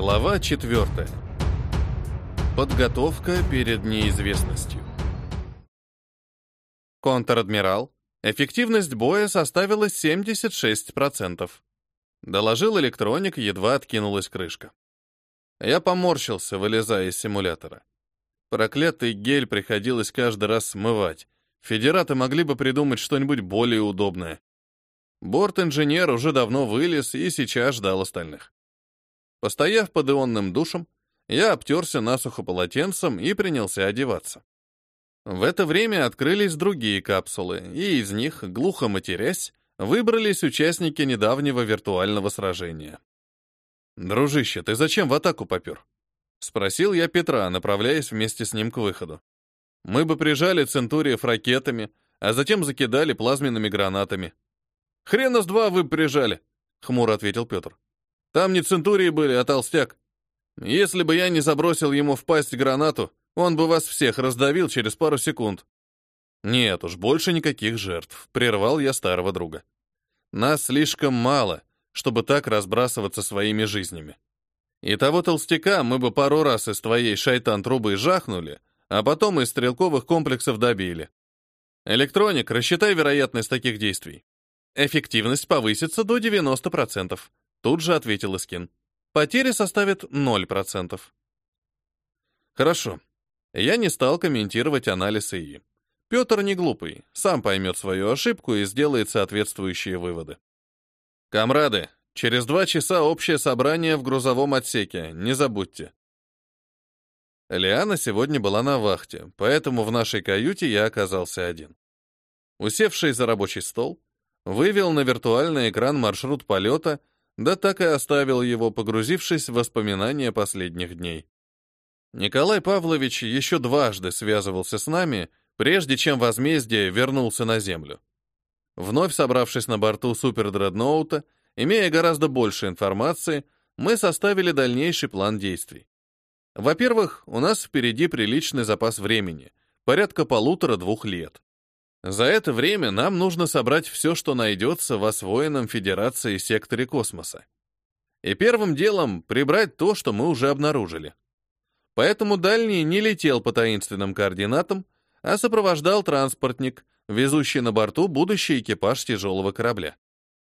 Глава 4. Подготовка перед неизвестностью. Контр-адмирал. Эффективность боя составила 76%. Доложил электроник, едва откинулась крышка. Я поморщился, вылезая из симулятора. Проклятый гель приходилось каждый раз смывать. Федераты могли бы придумать что-нибудь более удобное. Борт-инженер уже давно вылез и сейчас ждал остальных. Постояв под ионным душем, я обтерся насухо полотенцем и принялся одеваться. В это время открылись другие капсулы, и из них, глухо матерясь, выбрались участники недавнего виртуального сражения. «Дружище, ты зачем в атаку попер?» — спросил я Петра, направляясь вместе с ним к выходу. «Мы бы прижали Центуриев ракетами, а затем закидали плазменными гранатами». «Хрена с два вы прижали», — хмуро ответил Петр. Там не центурии были, а толстяк. Если бы я не забросил ему в пасть гранату, он бы вас всех раздавил через пару секунд. Нет уж, больше никаких жертв, прервал я старого друга. Нас слишком мало, чтобы так разбрасываться своими жизнями. И того толстяка мы бы пару раз из твоей шайтан-трубы жахнули, а потом из стрелковых комплексов добили. Электроник, рассчитай вероятность таких действий. Эффективность повысится до 90%. Тут же ответил Искин. Потери составят 0%. Хорошо. Я не стал комментировать анализ ИИ. Петр не глупый, сам поймет свою ошибку и сделает соответствующие выводы. Камрады, через два часа общее собрание в грузовом отсеке, не забудьте. Лиана сегодня была на вахте, поэтому в нашей каюте я оказался один. Усевший за рабочий стол, вывел на виртуальный экран маршрут полета да так и оставил его, погрузившись в воспоминания последних дней. Николай Павлович еще дважды связывался с нами, прежде чем возмездие вернулся на Землю. Вновь собравшись на борту супердредноута, имея гораздо больше информации, мы составили дальнейший план действий. Во-первых, у нас впереди приличный запас времени, порядка полутора-двух лет. За это время нам нужно собрать все, что найдется в освоенном Федерации секторе космоса. И первым делом прибрать то, что мы уже обнаружили. Поэтому дальний не летел по таинственным координатам, а сопровождал транспортник, везущий на борту будущий экипаж тяжелого корабля.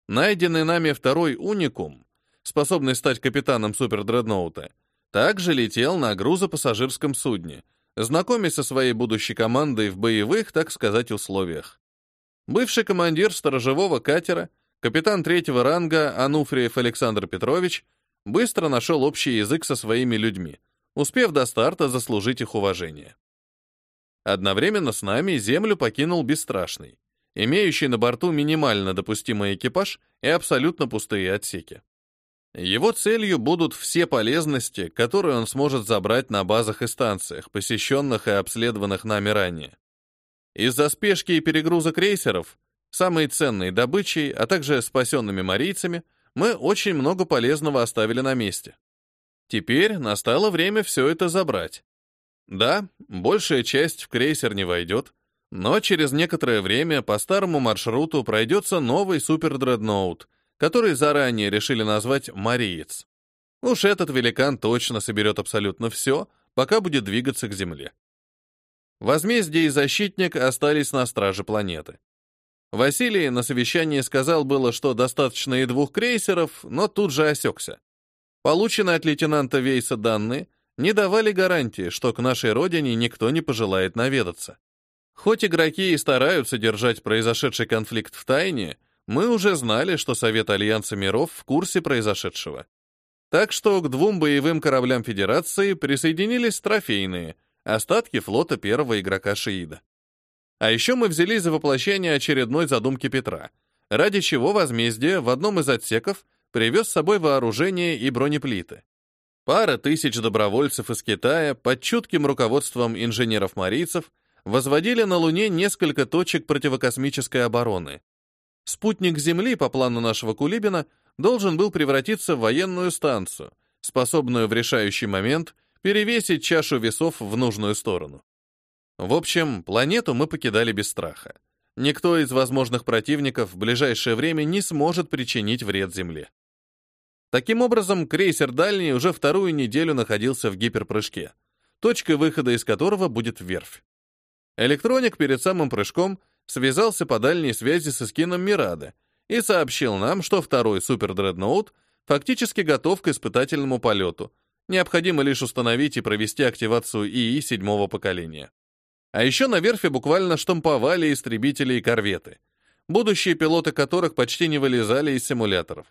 Найденный нами второй уникум, способный стать капитаном супердредноута, также летел на грузопассажирском судне — знакомясь со своей будущей командой в боевых, так сказать, условиях. Бывший командир сторожевого катера, капитан третьего ранга Ануфриев Александр Петрович, быстро нашел общий язык со своими людьми, успев до старта заслужить их уважение. Одновременно с нами Землю покинул Бесстрашный, имеющий на борту минимально допустимый экипаж и абсолютно пустые отсеки. Его целью будут все полезности, которые он сможет забрать на базах и станциях, посещенных и обследованных нами ранее. Из-за спешки и перегруза крейсеров, самой ценной добычей, а также спасенными марийцами, мы очень много полезного оставили на месте. Теперь настало время все это забрать. Да, большая часть в крейсер не войдет, но через некоторое время по старому маршруту пройдется новый супердредноут — который заранее решили назвать «Мариец». Уж этот великан точно соберет абсолютно все, пока будет двигаться к Земле. Возмездие и Защитник остались на страже планеты. Василий на совещании сказал было, что достаточно и двух крейсеров, но тут же осекся. Полученные от лейтенанта Вейса данные не давали гарантии, что к нашей родине никто не пожелает наведаться. Хоть игроки и стараются держать произошедший конфликт в тайне, мы уже знали, что Совет Альянса миров в курсе произошедшего. Так что к двум боевым кораблям Федерации присоединились трофейные, остатки флота первого игрока Шиида. А еще мы взялись за воплощение очередной задумки Петра, ради чего возмездие в одном из отсеков привез с собой вооружение и бронеплиты. Пара тысяч добровольцев из Китая под чутким руководством инженеров-марийцев возводили на Луне несколько точек противокосмической обороны, Спутник Земли, по плану нашего Кулибина, должен был превратиться в военную станцию, способную в решающий момент перевесить чашу весов в нужную сторону. В общем, планету мы покидали без страха. Никто из возможных противников в ближайшее время не сможет причинить вред Земле. Таким образом, крейсер «Дальний» уже вторую неделю находился в гиперпрыжке, точкой выхода из которого будет верфь. Электроник перед самым прыжком связался по дальней связи с эскином Мирада и сообщил нам, что второй супердредноут фактически готов к испытательному полету. Необходимо лишь установить и провести активацию ИИ седьмого поколения. А еще на верфи буквально штамповали истребители и корветы, будущие пилоты которых почти не вылезали из симуляторов.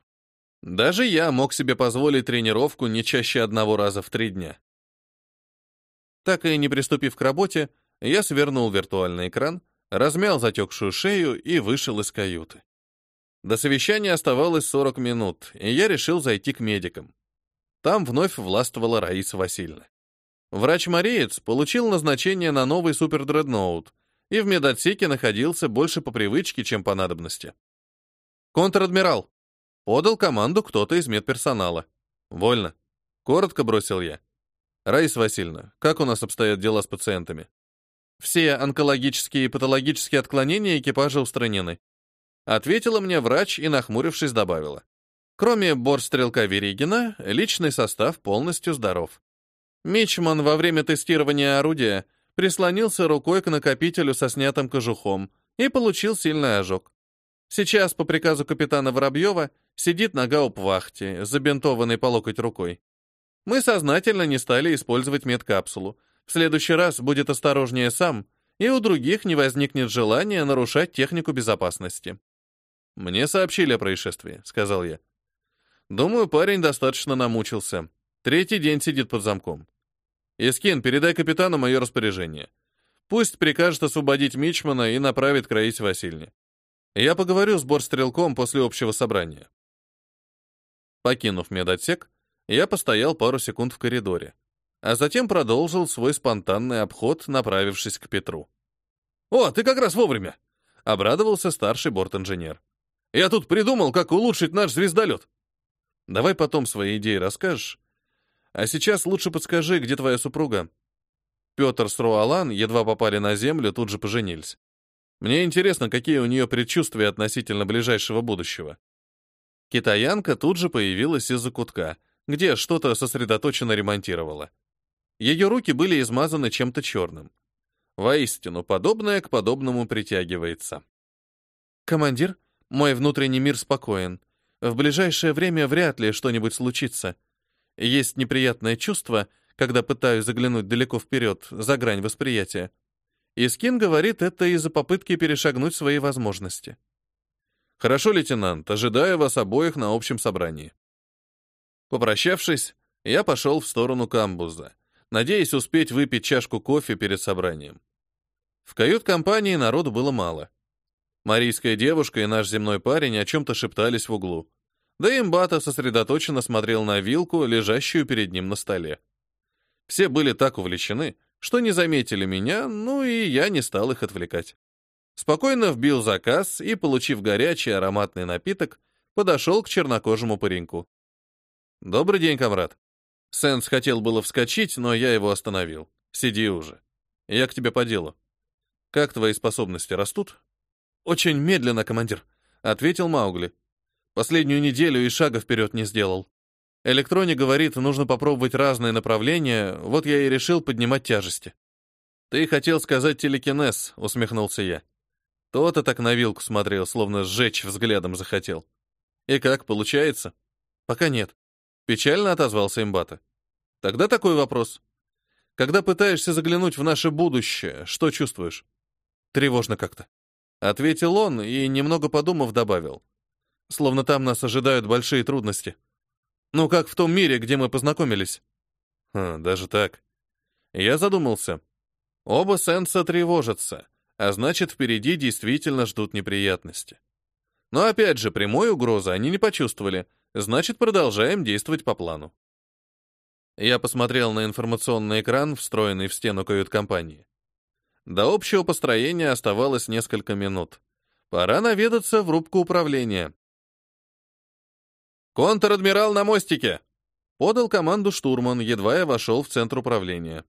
Даже я мог себе позволить тренировку не чаще одного раза в три дня. Так и не приступив к работе, я свернул виртуальный экран, размял затекшую шею и вышел из каюты. До совещания оставалось 40 минут, и я решил зайти к медикам. Там вновь властвовала Раиса Васильевна. Врач-мариец получил назначение на новый супердредноут и в медотсеке находился больше по привычке, чем по надобности. «Контр-адмирал!» Подал команду кто-то из медперсонала. «Вольно». Коротко бросил я. «Раиса Васильевна, как у нас обстоят дела с пациентами?» «Все онкологические и патологические отклонения экипажа устранены», ответила мне врач и, нахмурившись, добавила. Кроме борстрелка Веригина, личный состав полностью здоров. Мичман во время тестирования орудия прислонился рукой к накопителю со снятым кожухом и получил сильный ожог. Сейчас, по приказу капитана Воробьева, сидит на гауптвахте, забинтованный по локоть рукой. Мы сознательно не стали использовать медкапсулу. В следующий раз будет осторожнее сам, и у других не возникнет желания нарушать технику безопасности. «Мне сообщили о происшествии», — сказал я. «Думаю, парень достаточно намучился. Третий день сидит под замком. Искин, передай капитану мое распоряжение. Пусть прикажет освободить Мичмана и направит к Раисе. Я поговорю с борстрелком после общего собрания. Покинув медотсек, я постоял пару секунд в коридоре, а затем продолжил свой спонтанный обход, направившись к Петру. «О, ты как раз вовремя!» — обрадовался старший борт-инженер. «Я тут придумал, как улучшить наш звездолет. Давай потом свои идеи расскажешь. А сейчас лучше подскажи, где твоя супруга?» Петр с Руалан едва попали на землю, тут же поженились. Мне интересно, какие у нее предчувствия относительно ближайшего будущего. Китаянка тут же появилась из-за кутка, где что-то сосредоточенно ремонтировала. Ее руки были измазаны чем-то черным. Воистину, подобное к подобному притягивается. «Командир, мой внутренний мир спокоен. В ближайшее время вряд ли что-нибудь случится. Есть неприятное чувство, когда пытаюсь заглянуть далеко вперед, за грань восприятия. Искин говорит это из-за попытки перешагнуть свои возможности. Хорошо, лейтенант, ожидаю вас обоих на общем собрании. Попрощавшись, я пошел в сторону камбуза, надеясь успеть выпить чашку кофе перед собранием. В кают-компании народу было мало. Марийская девушка и наш земной парень о чем-то шептались в углу. Да и имбата сосредоточенно смотрел на вилку, лежащую перед ним на столе. Все были так увлечены, что не заметили меня, ну и я не стал их отвлекать. Спокойно вбил заказ и, получив горячий ароматный напиток, подошел к чернокожему пареньку. «Добрый день, комрад». Сенс хотел было вскочить, но я его остановил. «Сиди уже. Я к тебе по делу. Как твои способности растут?» «Очень медленно, командир», — ответил Маугли. «Последнюю неделю и шага вперед не сделал. Электроник говорит, нужно попробовать разные направления, вот я и решил поднимать тяжести. Ты хотел сказать телекинез, усмехнулся я. То-то так на вилку смотрел, словно сжечь взглядом захотел. И как, получается? Пока нет. Печально отозвался имбата. Тогда такой вопрос. Когда пытаешься заглянуть в наше будущее, что чувствуешь? Тревожно как-то. Ответил он и, немного подумав, добавил. Словно там нас ожидают большие трудности. Ну, как в том мире, где мы познакомились. Хм, даже так. Я задумался. Оба сенса тревожатся, а значит, впереди действительно ждут неприятности. Но опять же, прямой угрозы они не почувствовали, значит, продолжаем действовать по плану. Я посмотрел на информационный экран, встроенный в стену кают-компании. До общего построения оставалось несколько минут. Пора наведаться в рубку управления. «Контр-адмирал на мостике!» Подал команду штурман, едва я вошел в центр управления.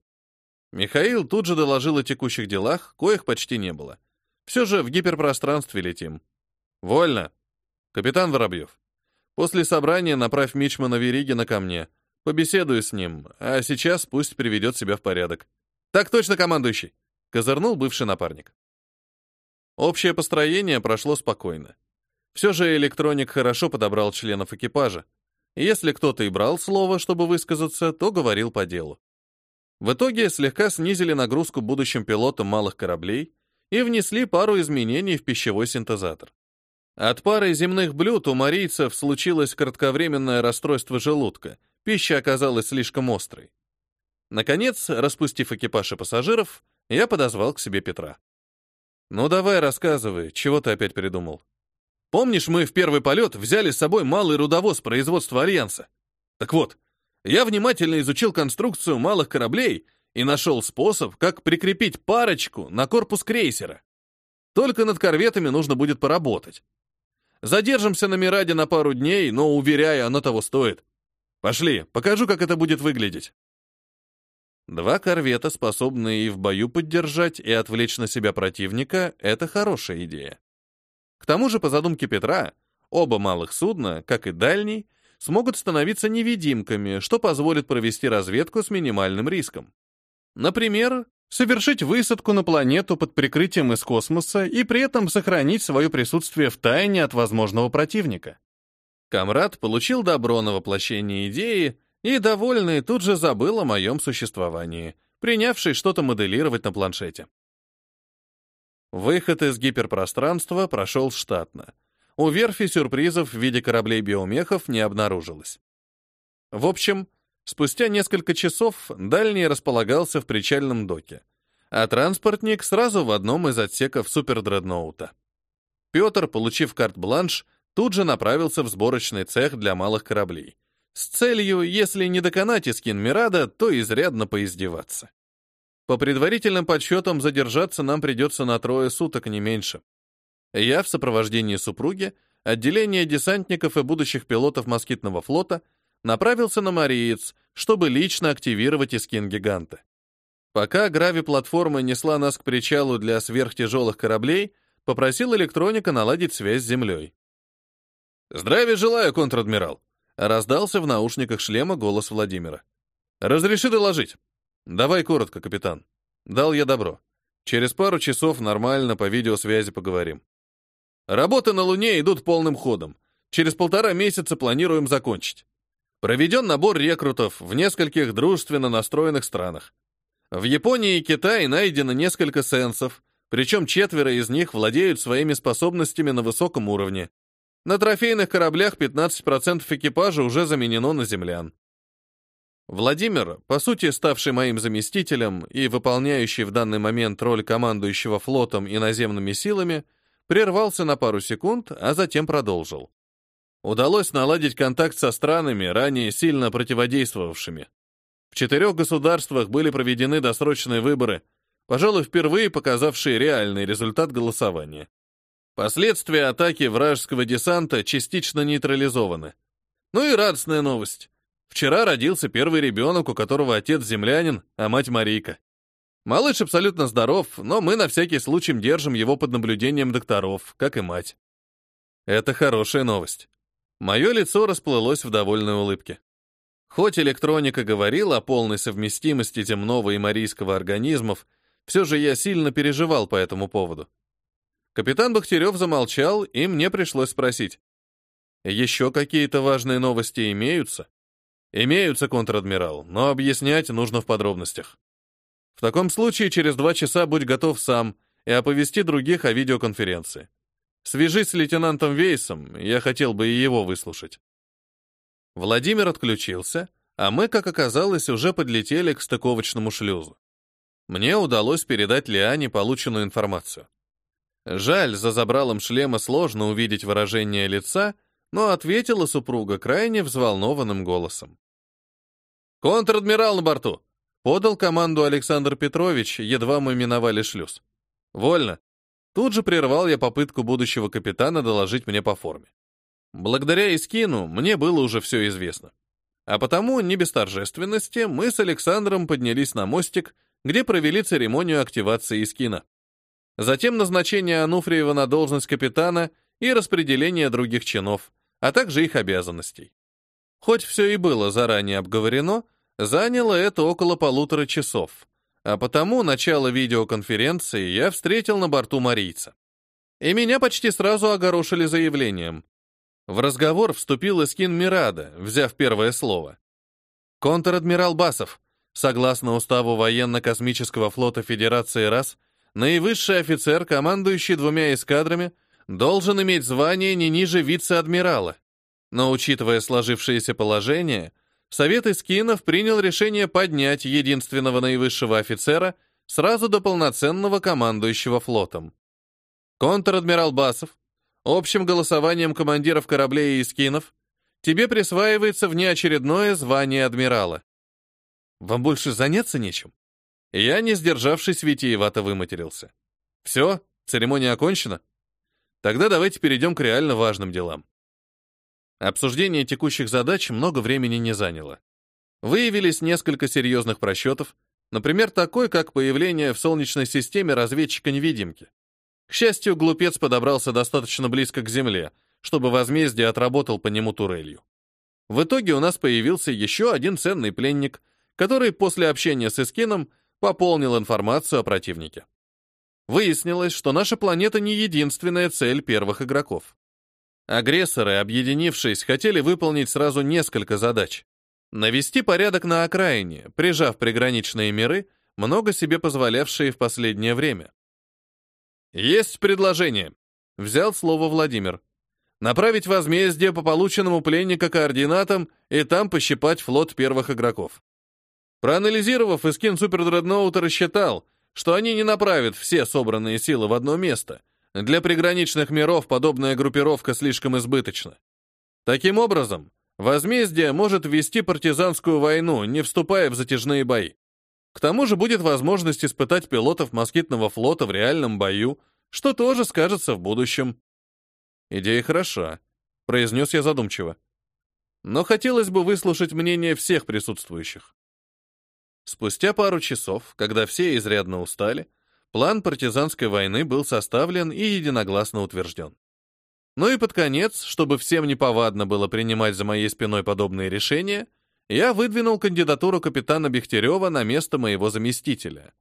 Михаил тут же доложил о текущих делах, коих почти не было. Все же в гиперпространстве летим. «Вольно!» «Капитан Воробьев, После собрания направь Мичмана Веригина ко мне. Побеседую с ним, а сейчас пусть приведет себя в порядок. Так точно, командующий!» — козырнул бывший напарник. Общее построение прошло спокойно. Все же электроник хорошо подобрал членов экипажа. Если кто-то и брал слово, чтобы высказаться, то говорил по делу. В итоге слегка снизили нагрузку будущим пилотам малых кораблей и внесли пару изменений в пищевой синтезатор. От пары земных блюд у марийцев случилось кратковременное расстройство желудка, пища оказалась слишком острой. Наконец, распустив экипаж и пассажиров, я подозвал к себе Петра. «Ну давай, рассказывай, чего ты опять придумал?» Помнишь, мы в первый полет взяли с собой малый рудовоз производства Альянса? Так вот, я внимательно изучил конструкцию малых кораблей и нашел способ, как прикрепить парочку на корпус крейсера. Только над корветами нужно будет поработать. Задержимся на Мираде на пару дней, но, уверяю, оно того стоит. Пошли, покажу, как это будет выглядеть. Два корвета, способные и в бою поддержать, и отвлечь на себя противника, это хорошая идея. К тому же, по задумке Петра, оба малых судна, как и дальний, смогут становиться невидимками, что позволит провести разведку с минимальным риском. Например, совершить высадку на планету под прикрытием из космоса и при этом сохранить свое присутствие в тайне от возможного противника. Камрад получил добро на воплощение идеи и, довольный, тут же забыл о моем существовании, принявший что-то моделировать на планшете. Выход из гиперпространства прошел штатно. У верфи сюрпризов в виде кораблей-биомехов не обнаружилось. В общем, спустя несколько часов дальний располагался в причальном доке, а транспортник сразу в одном из отсеков супердредноута. Петр, получив карт-бланш, тут же направился в сборочный цех для малых кораблей, с целью, если не доконать Искин Мирада, то изрядно поиздеваться. По предварительным подсчетам, задержаться нам придется на трое суток, не меньше. Я в сопровождении супруги, отделение десантников и будущих пилотов москитного флота направился на Мариец, чтобы лично активировать Искин-гиганта. Пока грави-платформа несла нас к причалу для сверхтяжелых кораблей, попросил электроника наладить связь с землей. «Здравия желаю, контр-адмирал!» — раздался в наушниках шлема голос Владимира. «Разреши доложить!» «Давай коротко, капитан». Дал я добро. Через пару часов нормально по видеосвязи поговорим. Работы на Луне идут полным ходом. Через полтора месяца планируем закончить. Проведен набор рекрутов в нескольких дружественно настроенных странах. В Японии и Китае найдено несколько сенсов, причем четверо из них владеют своими способностями на высоком уровне. На трофейных кораблях 15% экипажа уже заменено на землян. Владимир, по сути ставший моим заместителем и выполняющий в данный момент роль командующего флотом и наземными силами, прервался на пару секунд, а затем продолжил. Удалось наладить контакт со странами, ранее сильно противодействовавшими. В четырех государствах были проведены досрочные выборы, пожалуй, впервые показавшие реальный результат голосования. Последствия атаки вражеского десанта частично нейтрализованы. Ну и радостная новость. Вчера родился первый ребенок, у которого отец землянин, а мать Марийка. Малыш абсолютно здоров, но мы на всякий случай держим его под наблюдением докторов, как и мать. Это хорошая новость. Мое лицо расплылось в довольной улыбке. Хоть электроника говорила о полной совместимости земного и марийского организмов, все же я сильно переживал по этому поводу. Капитан Бахтерев замолчал, и мне пришлось спросить. «Еще какие-то важные новости имеются?» Имеются, контр-адмирал, но объяснять нужно в подробностях. В таком случае через два часа будь готов сам и оповести других о видеоконференции. Свяжись с лейтенантом Вейсом, я хотел бы и его выслушать. Владимир отключился, а мы, как оказалось, уже подлетели к стыковочному шлюзу. Мне удалось передать Лиане полученную информацию. Жаль, за забралом шлема сложно увидеть выражение лица, но ответила супруга крайне взволнованным голосом. «Контр-адмирал на борту!» — подал команду Александр Петрович, едва мы миновали шлюз. «Вольно!» Тут же прервал я попытку будущего капитана доложить мне по форме. Благодаря Искину мне было уже все известно. А потому, не без торжественности, мы с Александром поднялись на мостик, где провели церемонию активации Искина. Затем назначение Ануфриева на должность капитана и распределение других чинов, а также их обязанностей. Хоть все и было заранее обговорено, заняло это около полутора часов, а потому начало видеоконференции я встретил на борту марийца. И меня почти сразу огорошили заявлением. В разговор вступил Искин Мирада, взяв первое слово. Контр-адмирал Басов, согласно уставу военно-космического флота Федерации РАС, наивысший офицер, командующий двумя эскадрами, должен иметь звание не ниже вице-адмирала. Но учитывая сложившееся положение, Совет Искинов принял решение поднять единственного наивысшего офицера сразу до полноценного командующего флотом. Контр-адмирал Басов, общим голосованием командиров кораблей и Искинов, тебе присваивается внеочередное звание адмирала. Вам больше заняться нечем? Я, не сдержавшись, витиевато выматерился. Все, церемония окончена? Тогда давайте перейдем к реально важным делам. Обсуждение текущих задач много времени не заняло. Выявились несколько серьезных просчетов, например, такой, как появление в Солнечной системе разведчика-невидимки. К счастью, глупец подобрался достаточно близко к Земле, чтобы возмездие отработал по нему турелью. В итоге у нас появился еще один ценный пленник, который после общения с Искином пополнил информацию о противнике. Выяснилось, что наша планета не единственная цель первых игроков. Агрессоры, объединившись, хотели выполнить сразу несколько задач. Навести порядок на окраине, прижав приграничные миры, много себе позволявшие в последнее время. «Есть предложение», — взял слово Владимир. «Направить возмездие по полученному пленника координатам и там пощипать флот первых игроков». Проанализировав, Искин Супердредноута рассчитал, что они не направят все собранные силы в одно место — для приграничных миров подобная группировка слишком избыточна. Таким образом, возмездие может вести партизанскую войну, не вступая в затяжные бои. К тому же будет возможность испытать пилотов москитного флота в реальном бою, что тоже скажется в будущем. Идея хороша, произнес я задумчиво. Но хотелось бы выслушать мнение всех присутствующих. Спустя пару часов, когда все изрядно устали, План партизанской войны был составлен и единогласно утвержден. Ну и под конец, чтобы всем неповадно было принимать за моей спиной подобные решения, я выдвинул кандидатуру капитана Бехтерева на место моего заместителя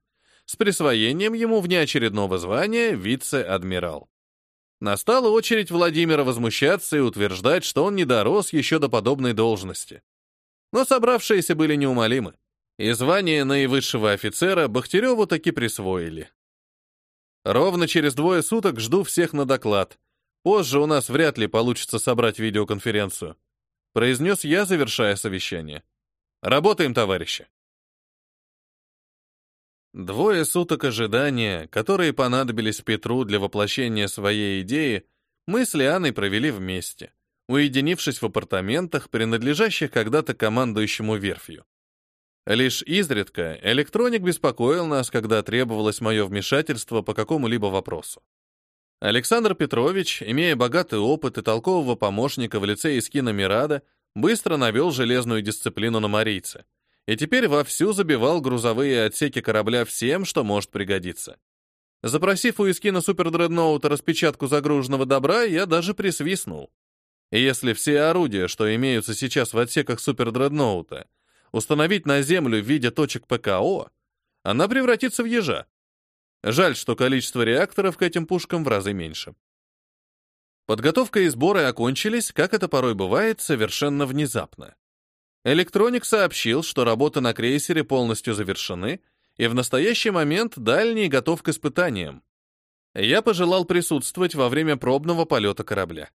с присвоением ему внеочередного звания вице-адмирал. Настала очередь Владимира возмущаться и утверждать, что он не дорос еще до подобной должности. Но собравшиеся были неумолимы, и звание наивысшего офицера Бахтереву таки присвоили. Ровно через двое суток жду всех на доклад. Позже у нас вряд ли получится собрать видеоконференцию. Произнес я, завершая совещание. Работаем, товарищи. Двое суток ожидания, которые понадобились Петру для воплощения своей идеи, мы с Лианой провели вместе, уединившись в апартаментах, принадлежащих когда-то командующему верфью. Лишь изредка электроник беспокоил нас, когда требовалось мое вмешательство по какому-либо вопросу. Александр Петрович, имея богатый опыт и толкового помощника в лице Искина Мирада, быстро навел железную дисциплину на марийце и теперь вовсю забивал грузовые отсеки корабля всем, что может пригодиться. Запросив у Искина супердредноута распечатку загруженного добра, я даже присвистнул. Если все орудия, что имеются сейчас в отсеках супердредноута, установить на Землю в виде точек ПКО, она превратится в ежа. Жаль, что количество реакторов к этим пушкам в разы меньше. Подготовка и сборы окончились, как это порой бывает, совершенно внезапно. Электроник сообщил, что работы на крейсере полностью завершены, и в настоящий момент дальний готов к испытаниям. Я пожелал присутствовать во время пробного полета корабля.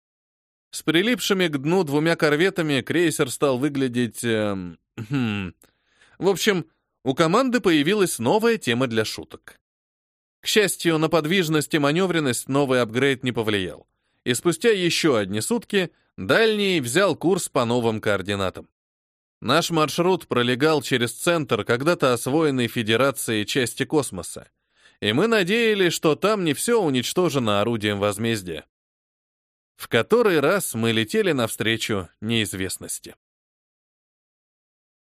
С прилипшими к дну двумя корветами крейсер стал выглядеть... Э. В общем, у команды появилась новая тема для шуток. К счастью, на подвижность и маневренность новый апгрейд не повлиял. И спустя еще одни сутки дальний взял курс по новым координатам. Наш маршрут пролегал через центр когда-то освоенной Федерацией части космоса, и мы надеялись, что там не все уничтожено орудием возмездия. В который раз мы летели навстречу неизвестности.